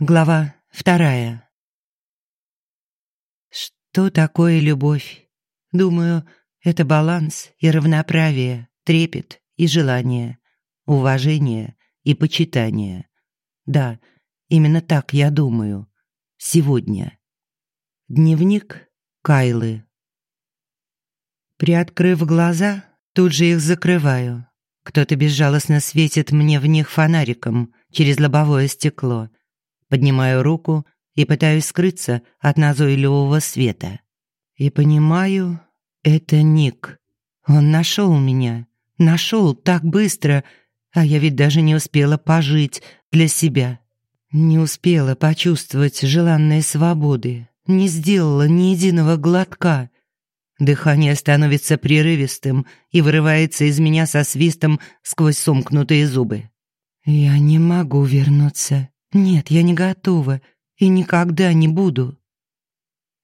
Глава вторая. Что такое любовь? Думаю, это баланс и равноправие, трепет и желание, уважение и почитание. Да, именно так я думаю. Сегодня. Дневник Кайлы. Приоткрыв глаза, тут же их закрываю. Кто-то безжалостно светит мне в них фонариком через лобовое стекло. Поднимаю руку и пытаюсь скрыться от назойливого света. И понимаю, это Ник. Он нашел меня. Нашел так быстро, а я ведь даже не успела пожить для себя. Не успела почувствовать желанной свободы. Не сделала ни единого глотка. Дыхание становится прерывистым и вырывается из меня со свистом сквозь сомкнутые зубы. Я не могу вернуться. Нет, я не готова и никогда не буду.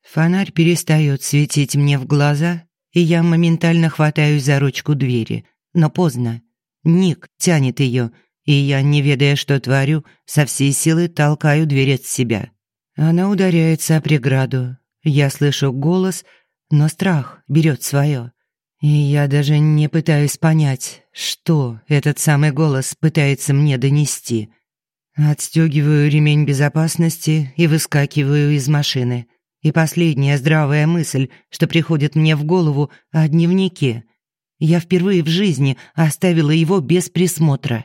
Фонарь перестает светить мне в глаза, и я моментально хватаюсь за ручку двери, но поздно. Ник тянет ее, и я, не ведая, что творю, со всей силы толкаю дверь от себя. Она ударяется о преграду. Я слышу голос, но страх берет свое. И я даже не пытаюсь понять, что этот самый голос пытается мне донести – Отстегиваю ремень безопасности и выскакиваю из машины. И последняя здравая мысль, что приходит мне в голову о дневнике. Я впервые в жизни оставила его без присмотра.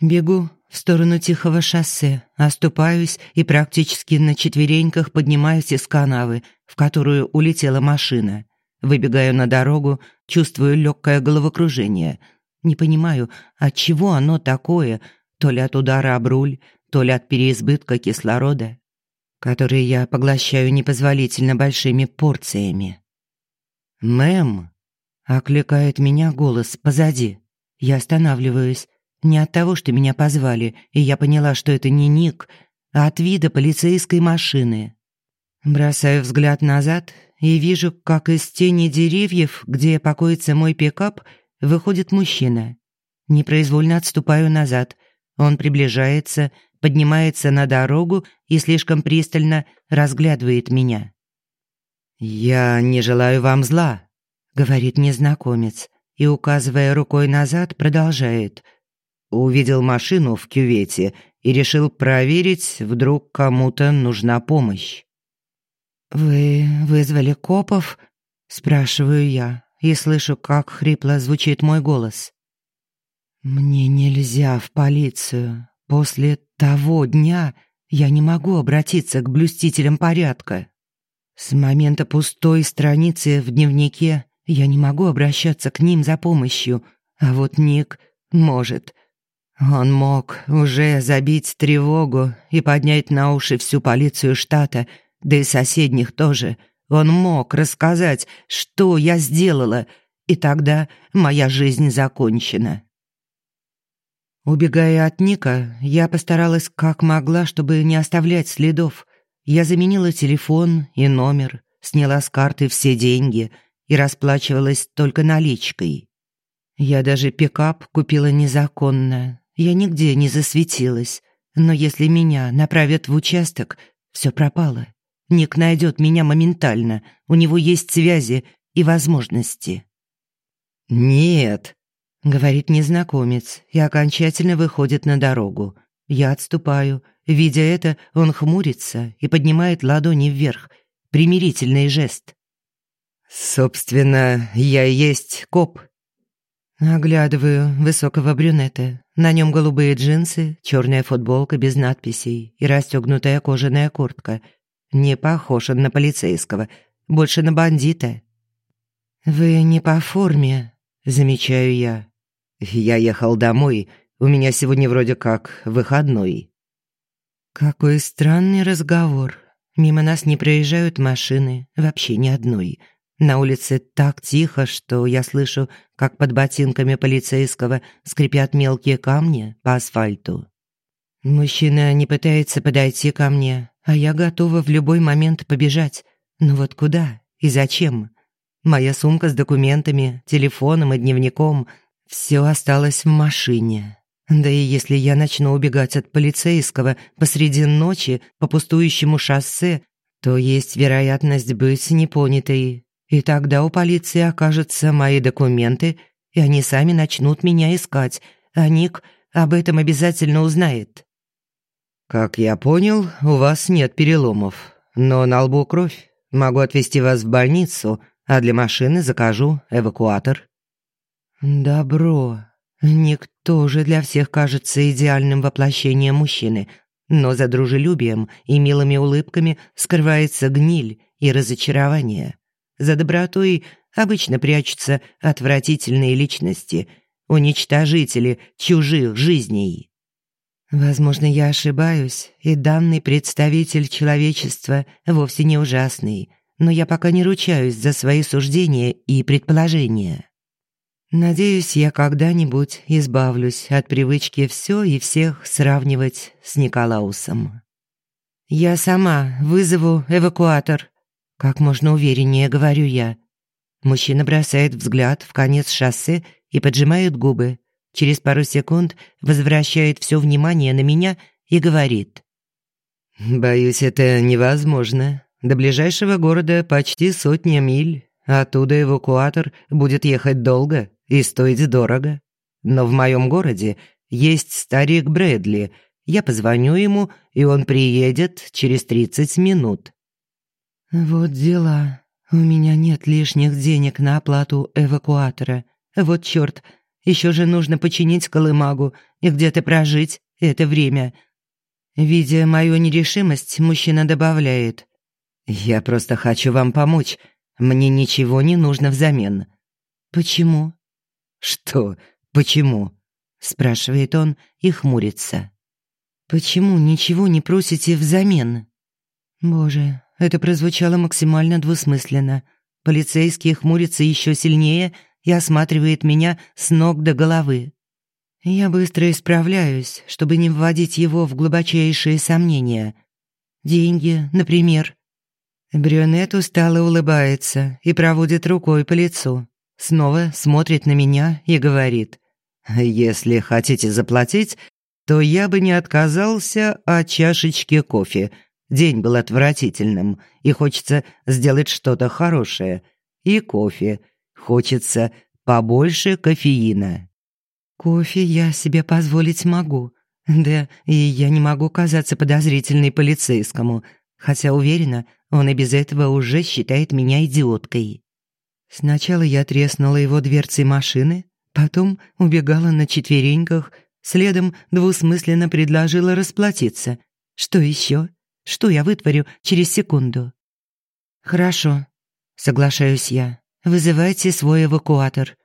Бегу в сторону тихого шоссе, оступаюсь и практически на четвереньках поднимаюсь из канавы, в которую улетела машина. Выбегаю на дорогу, чувствую легкое головокружение. Не понимаю, от чего оно такое, то ли от удара об руль, то ли от переизбытка кислорода, который я поглощаю непозволительно большими порциями. «Мэм!» — окликает меня голос позади. Я останавливаюсь. Не от того, что меня позвали, и я поняла, что это не Ник, а от вида полицейской машины. Бросаю взгляд назад и вижу, как из тени деревьев, где покоится мой пикап, выходит мужчина. Непроизвольно отступаю назад, он приближается, поднимается на дорогу и слишком пристально разглядывает меня. «Я не желаю вам зла», — говорит незнакомец и, указывая рукой назад, продолжает. Увидел машину в кювете и решил проверить, вдруг кому-то нужна помощь. «Вы вызвали копов?» — спрашиваю я и слышу, как хрипло звучит мой голос. Мне нельзя в полицию. После того дня я не могу обратиться к блюстителям порядка. С момента пустой страницы в дневнике я не могу обращаться к ним за помощью, а вот Ник может. Он мог уже забить тревогу и поднять на уши всю полицию штата, да и соседних тоже. Он мог рассказать, что я сделала, и тогда моя жизнь закончена. Убегая от Ника, я постаралась как могла, чтобы не оставлять следов. Я заменила телефон и номер, сняла с карты все деньги и расплачивалась только наличкой. Я даже пикап купила незаконно. Я нигде не засветилась. Но если меня направят в участок, все пропало. Ник найдет меня моментально. У него есть связи и возможности. «Нет», говорит незнакомец и окончательно выходит на дорогу. Я отступаю. Видя это, он хмурится и поднимает ладони вверх. Примирительный жест. «Собственно, я и есть коп». Оглядываю высокого брюнета. На нем голубые джинсы, черная футболка без надписей и расстегнутая кожаная куртка. Не похож он на полицейского, больше на бандита. «Вы не по форме», — замечаю я. Я ехал домой, у меня сегодня вроде как выходной. Какой странный разговор. Мимо нас не проезжают машины, вообще ни одной. На улице так тихо, что я слышу, как под ботинками полицейского скрипят мелкие камни по асфальту. Мужчина не пытается подойти ко мне, а я готова в любой момент побежать. Но вот куда и зачем? Моя сумка с документами, телефоном и дневником – все осталось в машине. Да и если я начну убегать от полицейского посреди ночи по пустующему шоссе, то есть вероятность быть непонятой. И тогда у полиции окажутся мои документы, и они сами начнут меня искать, а Ник об этом обязательно узнает. «Как я понял, у вас нет переломов, но на лбу кровь. Могу отвезти вас в больницу, а для машины закажу эвакуатор». «Добро. Никто же для всех кажется идеальным воплощением мужчины, но за дружелюбием и милыми улыбками скрывается гниль и разочарование. За добротой обычно прячутся отвратительные личности, уничтожители чужих жизней». Возможно, я ошибаюсь, и данный представитель человечества вовсе не ужасный, но я пока не ручаюсь за свои суждения и предположения. Надеюсь, я когда-нибудь избавлюсь от привычки все и всех сравнивать с Николаусом. Я сама вызову эвакуатор. Как можно увереннее говорю я. Мужчина бросает взгляд в конец шоссе и поджимает губы. Через пару секунд возвращает все внимание на меня и говорит. «Боюсь, это невозможно. До ближайшего города почти сотня миль. Оттуда эвакуатор будет ехать долго и стоить дорого. Но в моем городе есть старик Брэдли. Я позвоню ему, и он приедет через 30 минут». «Вот дела. У меня нет лишних денег на оплату эвакуатора. Вот чёрт, еще же нужно починить колымагу и где-то прожить это время». Видя мою нерешимость, мужчина добавляет. «Я просто хочу вам помочь. Мне ничего не нужно взамен». «Почему?» «Что? Почему?» спрашивает он и хмурится. «Почему ничего не просите взамен?» Боже, это прозвучало максимально двусмысленно. Полицейский хмурится еще сильнее и осматривает меня с ног до головы. Я быстро исправляюсь, чтобы не вводить его в глубочайшие сомнения. Деньги, например. Брюнет устало улыбается и проводит рукой по лицу. Снова смотрит на меня и говорит. «Если хотите заплатить, то я бы не отказался от чашечки кофе. День был отвратительным, и хочется сделать что-то хорошее. И кофе. Хочется побольше кофеина». «Кофе я себе позволить могу. Да, и я не могу казаться подозрительной полицейскому, хотя уверена, он и без этого уже считает меня идиоткой». Сначала я треснула его дверцей машины, потом убегала на четвереньках, следом двусмысленно предложила расплатиться. Что еще? Что я вытворю через секунду? Хорошо, соглашаюсь я. Вызывайте свой эвакуатор.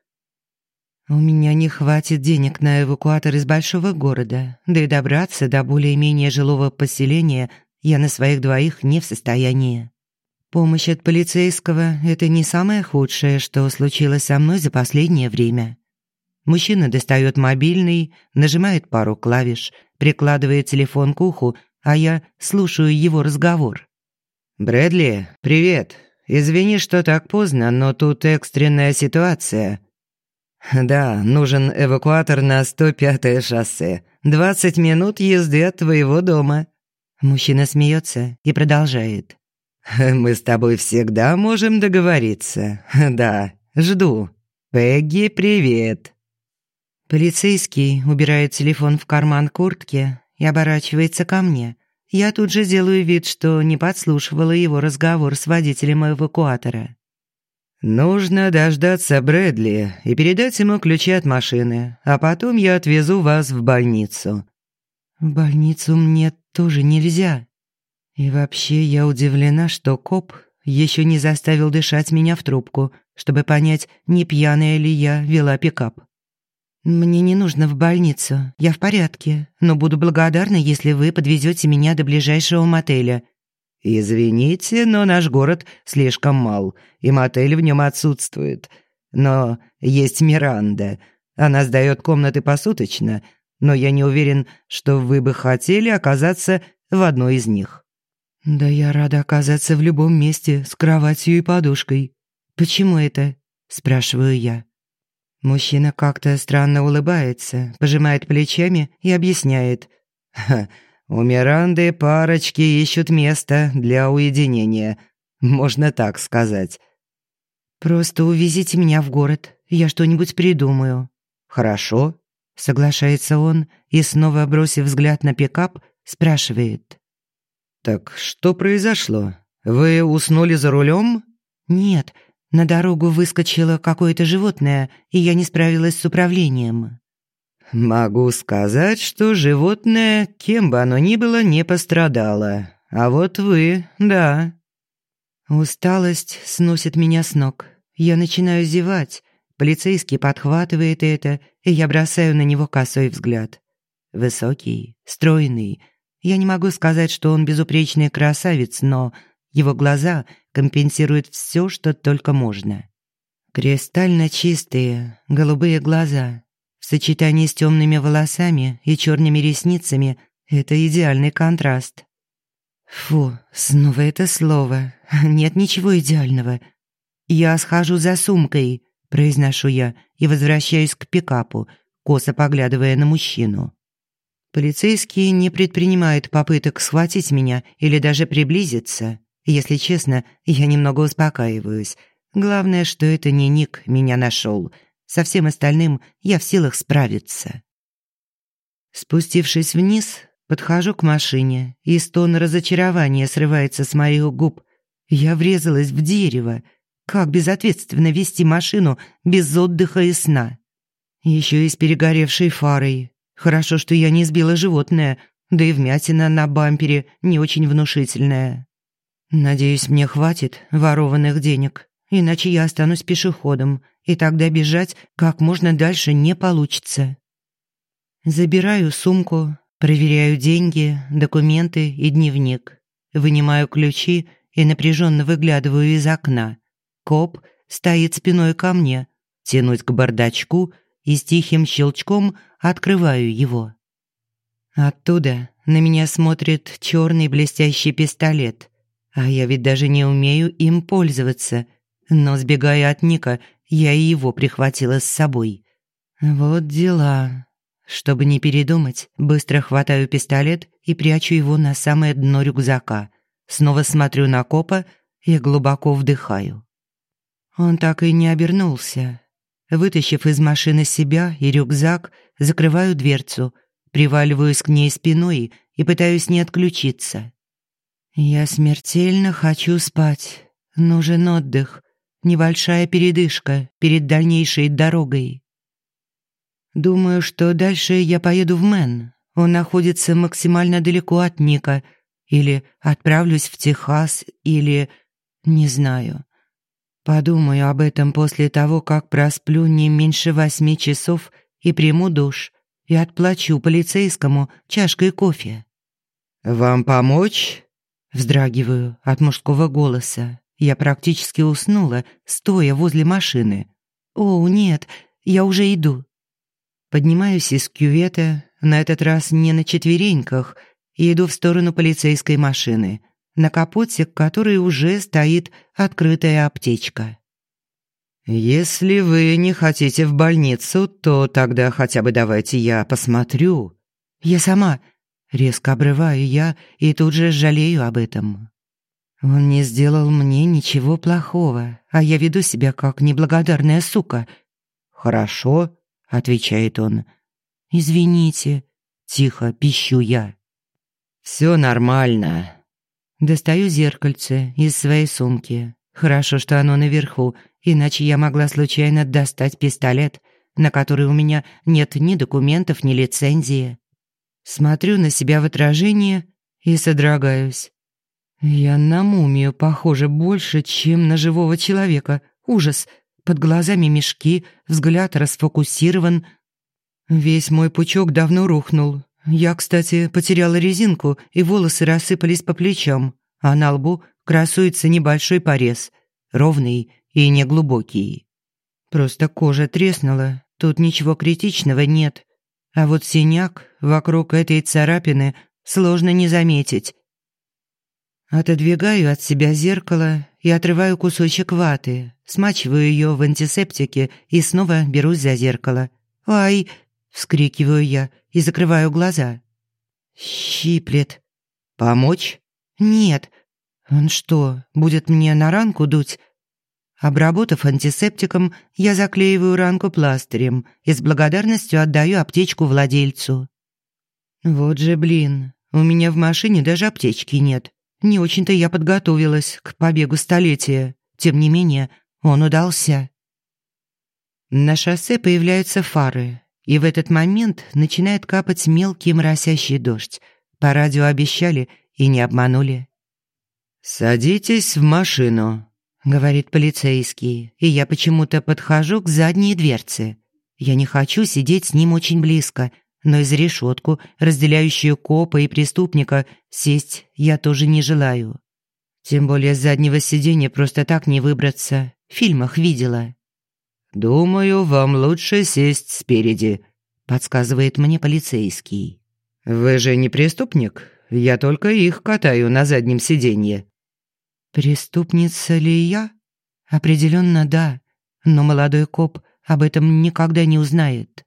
У меня не хватит денег на эвакуатор из большого города, да и добраться до более-менее жилого поселения я на своих двоих не в состоянии. Помощь от полицейского – это не самое худшее, что случилось со мной за последнее время. Мужчина достает мобильный, нажимает пару клавиш, прикладывает телефон к уху, а я слушаю его разговор. «Брэдли, привет. Извини, что так поздно, но тут экстренная ситуация». «Да, нужен эвакуатор на 105-е шоссе. 20 минут езды от твоего дома». Мужчина смеется и продолжает. Мы с тобой всегда можем договориться. Да, жду. Пегги, привет. Полицейский убирает телефон в карман куртки и оборачивается ко мне. Я тут же делаю вид, что не подслушивала его разговор с водителем эвакуатора. «Нужно дождаться Брэдли и передать ему ключи от машины, а потом я отвезу вас в больницу». «В больницу мне тоже нельзя», и вообще я удивлена, что коп еще не заставил дышать меня в трубку, чтобы понять, не пьяная ли я вела пикап. «Мне не нужно в больницу, я в порядке, но буду благодарна, если вы подвезете меня до ближайшего мотеля». «Извините, но наш город слишком мал, и мотель в нем отсутствует. Но есть Миранда. Она сдает комнаты посуточно, но я не уверен, что вы бы хотели оказаться в одной из них». «Да я рада оказаться в любом месте с кроватью и подушкой. Почему это?» – спрашиваю я. Мужчина как-то странно улыбается, пожимает плечами и объясняет. «Ха, у Миранды парочки ищут место для уединения. Можно так сказать». «Просто увезите меня в город, я что-нибудь придумаю». «Хорошо», — соглашается он и, снова бросив взгляд на пикап, спрашивает. «Так что произошло? Вы уснули за рулем?» «Нет, на дорогу выскочило какое-то животное, и я не справилась с управлением». «Могу сказать, что животное, кем бы оно ни было, не пострадало. А вот вы, да». Усталость сносит меня с ног. Я начинаю зевать. Полицейский подхватывает это, и я бросаю на него косой взгляд. Высокий, стройный. Я не могу сказать, что он безупречный красавец, но его глаза компенсируют все, что только можно. Кристально чистые, голубые глаза. В сочетании с темными волосами и черными ресницами это идеальный контраст. Фу, снова это слово. Нет ничего идеального. Я схожу за сумкой, произношу я и возвращаюсь к пикапу, косо поглядывая на мужчину. Полицейский не предпринимает попыток схватить меня или даже приблизиться. Если честно, я немного успокаиваюсь. Главное, что это не Ник меня нашел. Со всем остальным я в силах справиться. Спустившись вниз, подхожу к машине, и стон разочарования срывается с моих губ. Я врезалась в дерево. Как безответственно вести машину без отдыха и сна? Еще и с перегоревшей фарой. Хорошо, что я не сбила животное, да и вмятина на бампере не очень внушительная. Надеюсь, мне хватит ворованных денег, иначе я останусь пешеходом, и тогда бежать как можно дальше не получится. Забираю сумку, проверяю деньги, документы и дневник. Вынимаю ключи и напряженно выглядываю из окна. Коп стоит спиной ко мне, тянуть к бардачку и с тихим щелчком открываю его. Оттуда на меня смотрит черный блестящий пистолет. А я ведь даже не умею им пользоваться. Но, сбегая от Ника, я и его прихватила с собой. Вот дела. Чтобы не передумать, быстро хватаю пистолет и прячу его на самое дно рюкзака. Снова смотрю на копа и глубоко вдыхаю. Он так и не обернулся. Вытащив из машины себя и рюкзак, закрываю дверцу, приваливаюсь к ней спиной и пытаюсь не отключиться. Я смертельно хочу спать. Нужен отдых, небольшая передышка перед дальнейшей дорогой. Думаю, что дальше я поеду в Мэн. Он находится максимально далеко от Ника. Или отправлюсь в Техас, или... Не знаю. Подумаю об этом после того, как просплю не меньше восьми часов и приму душ, и отплачу полицейскому чашкой кофе. «Вам помочь?» Вздрагиваю от мужского голоса. Я практически уснула, стоя возле машины. «О, нет, я уже иду». Поднимаюсь из кювета, на этот раз не на четвереньках, и иду в сторону полицейской машины, на капоте которой уже стоит открытая аптечка. «Если вы не хотите в больницу, то тогда хотя бы давайте я посмотрю». «Я сама», Резко обрываю я и тут же жалею об этом. Он не сделал мне ничего плохого, а я веду себя как неблагодарная сука. «Хорошо», — отвечает он. «Извините», — тихо пищу я. «Все нормально». Достаю зеркальце из своей сумки. Хорошо, что оно наверху, иначе я могла случайно достать пистолет, на который у меня нет ни документов, ни лицензии. Смотрю на себя в отражение и содрогаюсь. Я на мумию похожа больше, чем на живого человека. Ужас. Под глазами мешки, взгляд расфокусирован. Весь мой пучок давно рухнул. Я, кстати, потеряла резинку, и волосы рассыпались по плечам, а на лбу красуется небольшой порез, ровный и неглубокий. Просто кожа треснула, тут ничего критичного нет. А вот синяк вокруг этой царапины сложно не заметить. Отодвигаю от себя зеркало и отрываю кусочек ваты, смачиваю ее в антисептике и снова берусь за зеркало. «Ай!» — вскрикиваю я и закрываю глаза. «Щиплет». «Помочь?» «Нет». «Он что, будет мне на ранку дуть?» Обработав антисептиком, я заклеиваю ранку пластырем и с благодарностью отдаю аптечку владельцу. Вот же блин, у меня в машине даже аптечки нет. Не очень-то я подготовилась к побегу столетия. Тем не менее, он удался. На шоссе появляются фары, и в этот момент начинает капать мелкий моросящий дождь. По радио обещали и не обманули. «Садитесь в машину», — говорит полицейский, и я почему-то подхожу к задней дверце. Я не хочу сидеть с ним очень близко, но из решетку, разделяющую копа и преступника, сесть я тоже не желаю. Тем более с заднего сиденья просто так не выбраться. В фильмах видела. «Думаю, вам лучше сесть спереди», — подсказывает мне полицейский. «Вы же не преступник? Я только их катаю на заднем сиденье». «Преступница ли я?» «Определенно да, но молодой коп об этом никогда не узнает».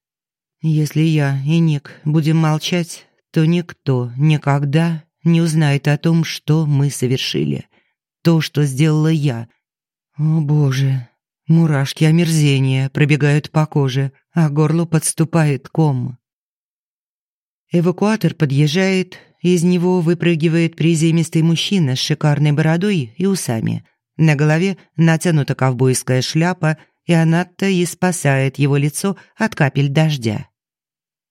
Если я и Ник будем молчать, то никто никогда не узнает о том, что мы совершили. То, что сделала я. О, Боже, мурашки омерзения пробегают по коже, а горлу подступает ком. Эвакуатор подъезжает, из него выпрыгивает приземистый мужчина с шикарной бородой и усами. На голове натянута ковбойская шляпа, и она-то и спасает его лицо от капель дождя.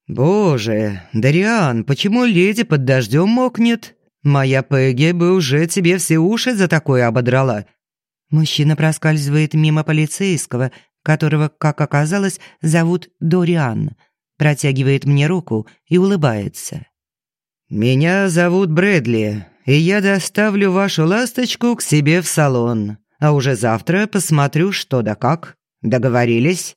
«Боже, Дариан, почему леди под дождем мокнет? Моя Пегги бы уже тебе все уши за такое ободрала». Мужчина проскальзывает мимо полицейского, которого, как оказалось, зовут Дориан, протягивает мне руку и улыбается. «Меня зовут Брэдли, и я доставлю вашу ласточку к себе в салон, а уже завтра посмотрю, что да как. Договорились?»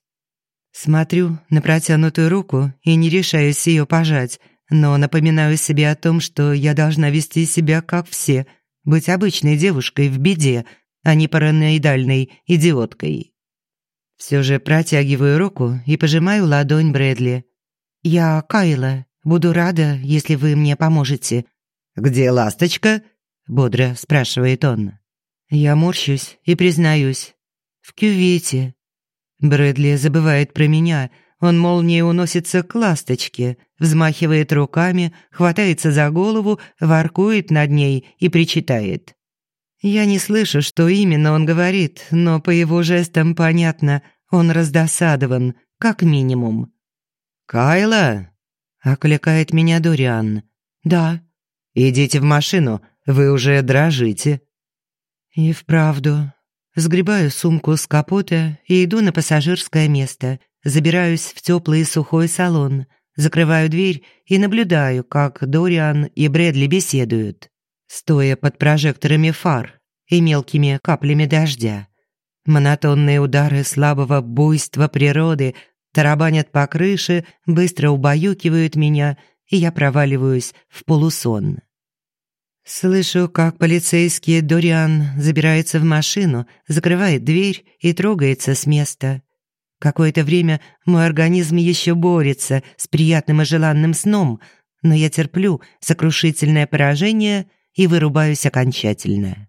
Смотрю на протянутую руку и не решаюсь ее пожать, но напоминаю себе о том, что я должна вести себя как все, быть обычной девушкой в беде, а не параноидальной идиоткой. Все же протягиваю руку и пожимаю ладонь Брэдли. «Я Кайла. Буду рада, если вы мне поможете». «Где ласточка?» – бодро спрашивает он. Я морщусь и признаюсь. «В кювете». Брэдли забывает про меня. Он молнией уносится к ласточке, взмахивает руками, хватается за голову, воркует над ней и причитает. Я не слышу, что именно он говорит, но по его жестам понятно, он раздосадован, как минимум. «Кайла?» — окликает меня Дориан. «Да». «Идите в машину, вы уже дрожите». И вправду, Сгребаю сумку с капота и иду на пассажирское место. Забираюсь в теплый сухой салон. Закрываю дверь и наблюдаю, как Дориан и Брэдли беседуют, стоя под прожекторами фар и мелкими каплями дождя. Монотонные удары слабого буйства природы тарабанят по крыше, быстро убаюкивают меня, и я проваливаюсь в полусон. Слышу, как полицейский Дориан забирается в машину, закрывает дверь и трогается с места. Какое-то время мой организм еще борется с приятным и желанным сном, но я терплю сокрушительное поражение и вырубаюсь окончательно.